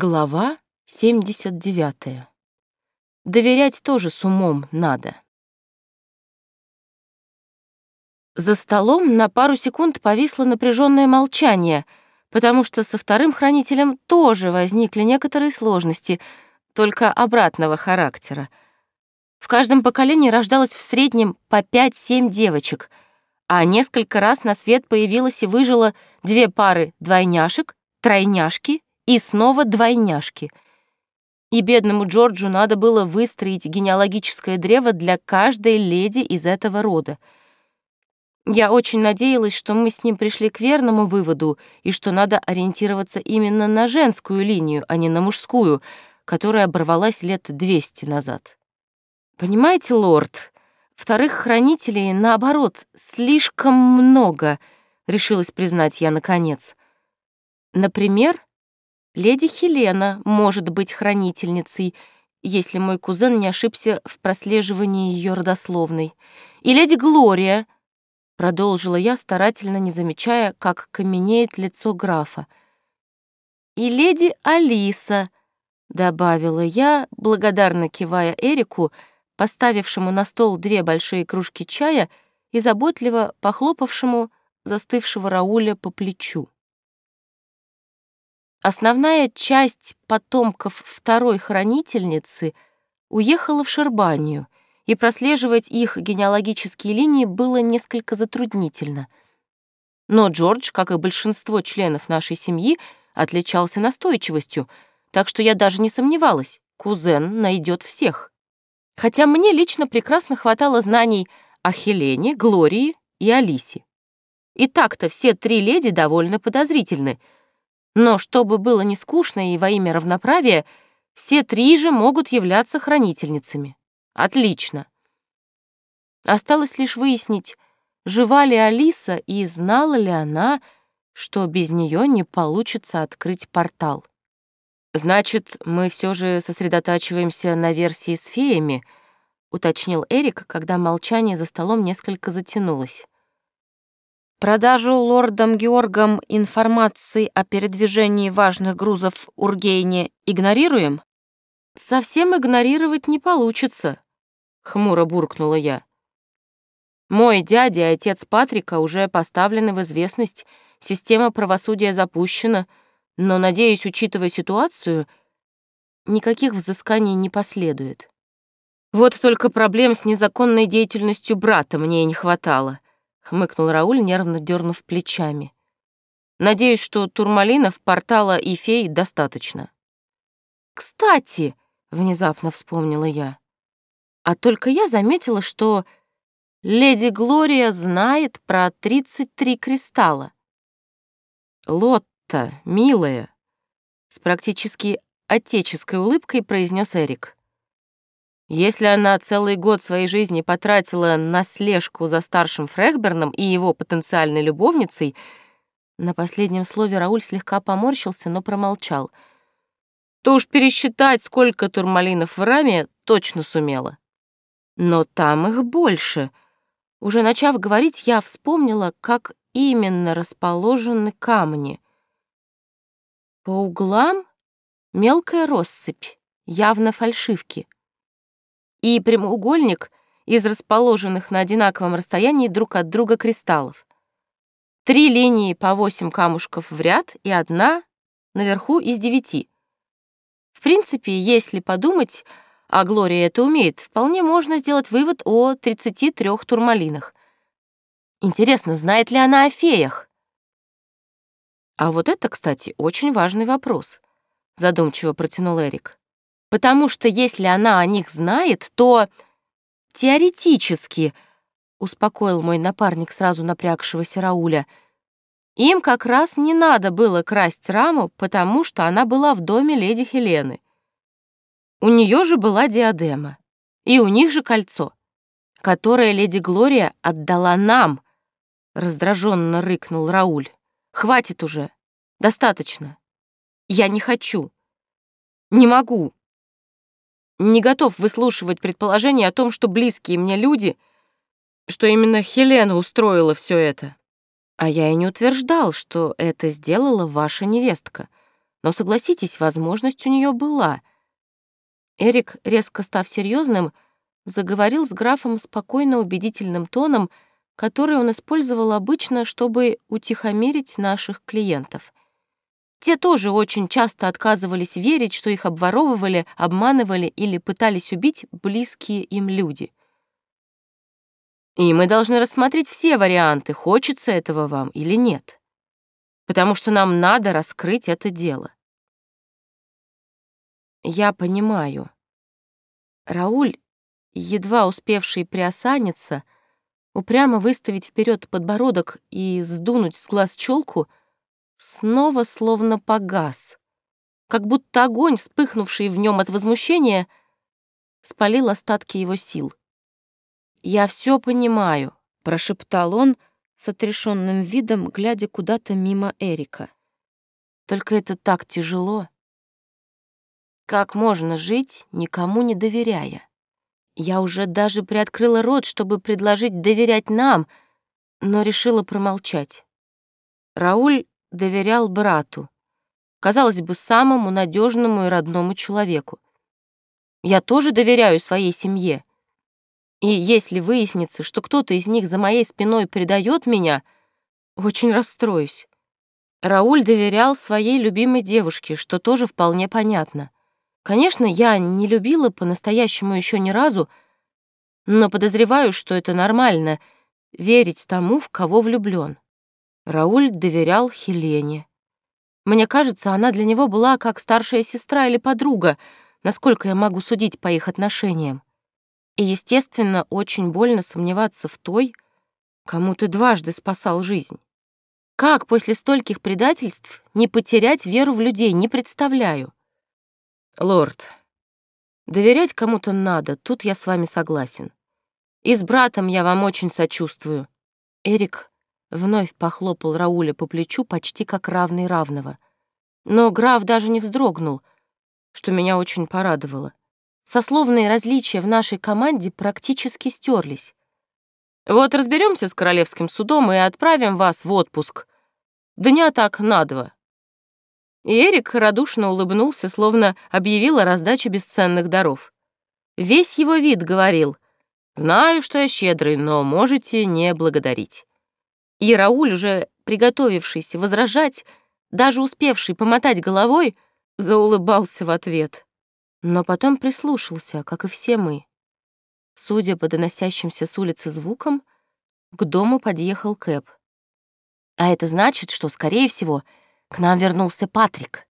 Глава 79. Доверять тоже с умом надо. За столом на пару секунд повисло напряженное молчание, потому что со вторым хранителем тоже возникли некоторые сложности, только обратного характера. В каждом поколении рождалось в среднем по 5-7 девочек, а несколько раз на свет появилось и выжило две пары двойняшек, тройняшки и снова двойняшки. И бедному Джорджу надо было выстроить генеалогическое древо для каждой леди из этого рода. Я очень надеялась, что мы с ним пришли к верному выводу и что надо ориентироваться именно на женскую линию, а не на мужскую, которая оборвалась лет двести назад. Понимаете, лорд, вторых хранителей, наоборот, слишком много, решилась признать я наконец. Например, Леди Хелена может быть хранительницей, если мой кузен не ошибся в прослеживании ее родословной. И леди Глория, продолжила я, старательно не замечая, как каменеет лицо графа. И леди Алиса, добавила я, благодарно кивая Эрику, поставившему на стол две большие кружки чая и заботливо похлопавшему застывшего Рауля по плечу. Основная часть потомков второй хранительницы уехала в Шербанию, и прослеживать их генеалогические линии было несколько затруднительно. Но Джордж, как и большинство членов нашей семьи, отличался настойчивостью, так что я даже не сомневалась, кузен найдет всех. Хотя мне лично прекрасно хватало знаний о Хелене, Глории и Алисе. И так-то все три леди довольно подозрительны — но чтобы было не скучно и во имя равноправия, все три же могут являться хранительницами. Отлично. Осталось лишь выяснить, жива ли Алиса и знала ли она, что без нее не получится открыть портал. «Значит, мы все же сосредотачиваемся на версии с феями», — уточнил Эрик, когда молчание за столом несколько затянулось. Продажу лордом Георгом информации о передвижении важных грузов Ургейне игнорируем? Совсем игнорировать не получится, хмуро буркнула я. Мой дядя и отец Патрика уже поставлены в известность, система правосудия запущена, но, надеюсь, учитывая ситуацию, никаких взысканий не последует. Вот только проблем с незаконной деятельностью брата мне и не хватало — хмыкнул Рауль, нервно дернув плечами. Надеюсь, что турмалинов, портала и фей достаточно. Кстати, внезапно вспомнила я. А только я заметила, что леди Глория знает про 33 кристалла. Лотта, милая, с практически отеческой улыбкой произнес Эрик. Если она целый год своей жизни потратила на слежку за старшим Фрехберном и его потенциальной любовницей, на последнем слове Рауль слегка поморщился, но промолчал, то уж пересчитать, сколько турмалинов в раме, точно сумела. Но там их больше. Уже начав говорить, я вспомнила, как именно расположены камни. По углам мелкая россыпь, явно фальшивки — и прямоугольник из расположенных на одинаковом расстоянии друг от друга кристаллов. Три линии по восемь камушков в ряд и одна наверху из девяти. В принципе, если подумать, а Глория это умеет, вполне можно сделать вывод о 33 турмалинах. Интересно, знает ли она о феях? А вот это, кстати, очень важный вопрос, задумчиво протянул Эрик. Потому что если она о них знает, то теоретически, успокоил мой напарник сразу напрягшегося Рауля, им как раз не надо было красть раму, потому что она была в доме леди Хелены. У нее же была диадема, и у них же кольцо, которое леди Глория отдала нам, раздраженно рыкнул Рауль. Хватит уже, достаточно. Я не хочу. Не могу не готов выслушивать предположение о том, что близкие мне люди, что именно Хелена устроила все это. А я и не утверждал, что это сделала ваша невестка. Но согласитесь, возможность у нее была. Эрик, резко став серьезным, заговорил с графом спокойно убедительным тоном, который он использовал обычно, чтобы утихомирить наших клиентов. Те тоже очень часто отказывались верить, что их обворовывали, обманывали или пытались убить близкие им люди. И мы должны рассмотреть все варианты, хочется этого вам или нет. Потому что нам надо раскрыть это дело. Я понимаю. Рауль, едва успевший приосаниться, упрямо выставить вперед подбородок и сдунуть с глаз челку, снова словно погас, как будто огонь, вспыхнувший в нем от возмущения, спалил остатки его сил. «Я все понимаю», — прошептал он с отрешенным видом, глядя куда-то мимо Эрика. «Только это так тяжело. Как можно жить, никому не доверяя? Я уже даже приоткрыла рот, чтобы предложить доверять нам, но решила промолчать. Рауль доверял брату, казалось бы, самому надежному и родному человеку. Я тоже доверяю своей семье, и если выяснится, что кто-то из них за моей спиной предает меня, очень расстроюсь. Рауль доверял своей любимой девушке, что тоже вполне понятно. Конечно, я не любила по-настоящему еще ни разу, но подозреваю, что это нормально — верить тому, в кого влюблен. Рауль доверял Хелене. Мне кажется, она для него была как старшая сестра или подруга, насколько я могу судить по их отношениям. И, естественно, очень больно сомневаться в той, кому ты дважды спасал жизнь. Как после стольких предательств не потерять веру в людей, не представляю. Лорд, доверять кому-то надо, тут я с вами согласен. И с братом я вам очень сочувствую. Эрик вновь похлопал Рауля по плечу почти как равный равного. Но граф даже не вздрогнул, что меня очень порадовало. Сословные различия в нашей команде практически стерлись. Вот разберемся с королевским судом и отправим вас в отпуск. Дня так на два. И Эрик радушно улыбнулся, словно объявил о раздаче бесценных даров. Весь его вид говорил, «Знаю, что я щедрый, но можете не благодарить». И Рауль, уже приготовившийся возражать, даже успевший помотать головой, заулыбался в ответ но потом прислушался, как и все мы. Судя по доносящимся с улицы звукам, к дому подъехал Кэп. А это значит, что, скорее всего, к нам вернулся Патрик.